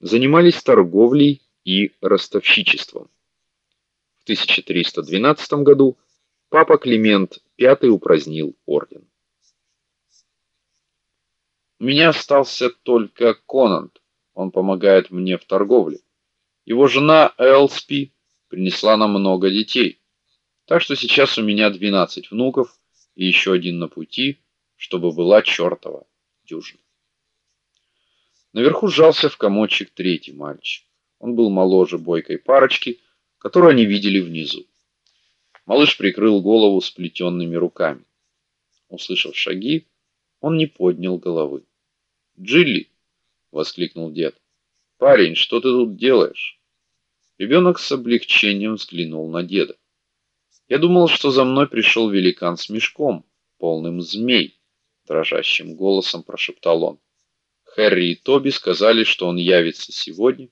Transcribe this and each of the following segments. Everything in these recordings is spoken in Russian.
занимались торговлей и ростовщичеством. В 1312 году папа Климент V упразднил орден. У меня остался только Конант. Он помогает мне в торговле. Его жена Элспи принесла нам много детей. Так что сейчас у меня 12 внуков и еще один на пути, чтобы была чертова дюжина. Наверху сжался в комочек третий мальчик. Он был моложе бойкой парочки, которую они видели внизу. Малыш прикрыл голову сплетенными руками. Услышав шаги, он не поднял головы. "Джилли!" воскликнул дед. "Парень, что ты тут делаешь?" Ребенок с облегчением взглянул на деда. Я думал, что за мной пришел великан с мешком, полным змей, дрожащим голосом прошептал он. Хэрри и Тоби сказали, что он явится сегодня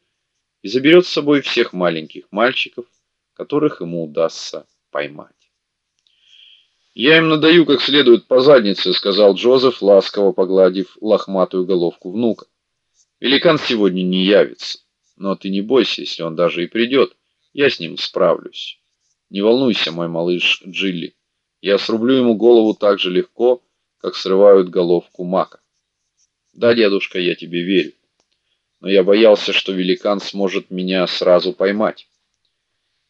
и заберет с собой всех маленьких мальчиков, которых ему удастся поймать. Я им надаю как следует по заднице, сказал Джозеф, ласково погладив лохматую головку внука. Великан сегодня не явится, но ты не бойся, если он даже и придет, я с ним справлюсь. Не волнуйся, мой малыш Джилли. Я срублю ему голову так же легко, как срывают головку мака. Да, дедушка, я тебе верю. Но я боялся, что великан сможет меня сразу поймать.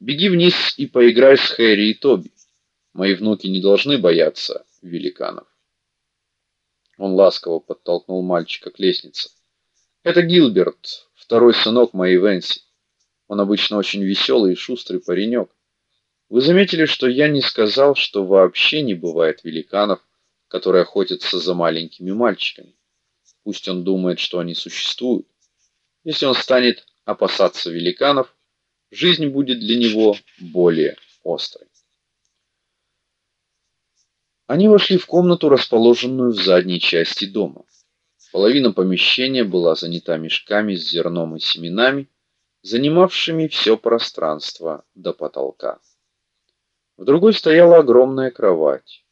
Беги вниз и поиграй с Хэри и Тоби. Мои внуки не должны бояться великанов. Он ласково подтолкнул мальчика к лестнице. Это Гилберт, второй сынок моей Венси. Он обычно очень веселый и шустрый паренек. Вы заметили, что я не сказал, что вообще не бывает великанов, которые охотятся за маленькими мальчиками. Пусть он думает, что они существуют. Если он станет опасаться великанов, жизнь будет для него более острой. Они вошли в комнату, расположенную в задней части дома. Половина помещения была занята мешками с зерном и семенами, занимавшими все пространство до потолка. В другой стояла огромная кровать.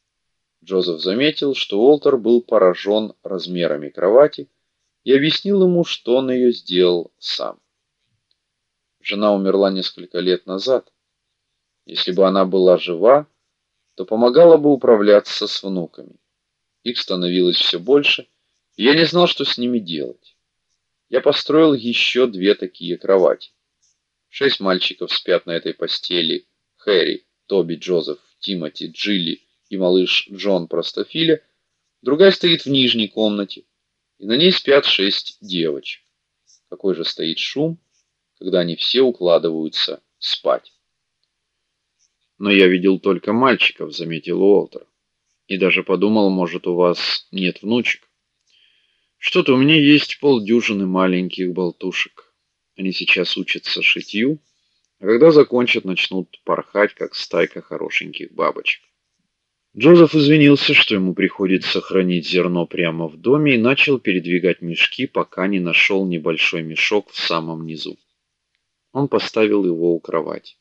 Джозеф заметил, что Уолтер был поражен размерами кровати и объяснил ему, что он ее сделал сам. Жена умерла несколько лет назад. Если бы она была жива, то помогала бы управляться с внуками. Их становилось все больше, и я не знал, что с ними делать. Я построил еще две такие кровати. Шесть мальчиков спят на этой постели: Хэри, Тоби, Джозеф, Тимоти, Джилли и малыш Джон Простофиля. Другая стоит в нижней комнате, и на ней спят шесть девочек. Какой же стоит шум, когда они все укладываются спать. Но я видел только мальчиков, заметил Уолтер. И даже подумал, может, у вас нет внучек. Что-то у меня есть полдюжины маленьких болтушек. Они сейчас учатся шитью, а когда закончат, начнут порхать, как стайка хорошеньких бабочек. Джозеф извинился, что ему приходится хранить зерно прямо в доме и начал передвигать мешки, пока не нашел небольшой мешок в самом низу. Он поставил его у кровати.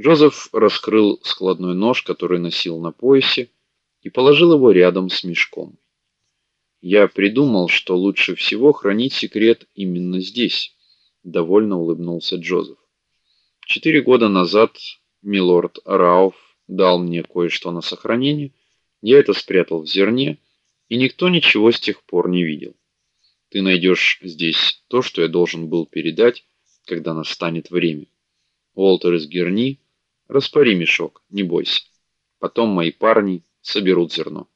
Джозеф раскрыл складной нож, который носил на поясе, и положил его рядом с мешком. Я придумал, что лучше всего хранить секрет именно здесь, довольно улыбнулся Джозеф. Четыре года назад милорд Рауф дал мне кое-что на сохранение. Я это спрятал в зерне, и никто ничего с тех пор не видел. Ты найдешь здесь то, что я должен был передать, когда настанет время. Уолтер из Герни Распори мешок, не бойся. Потом мои парни соберут зерно.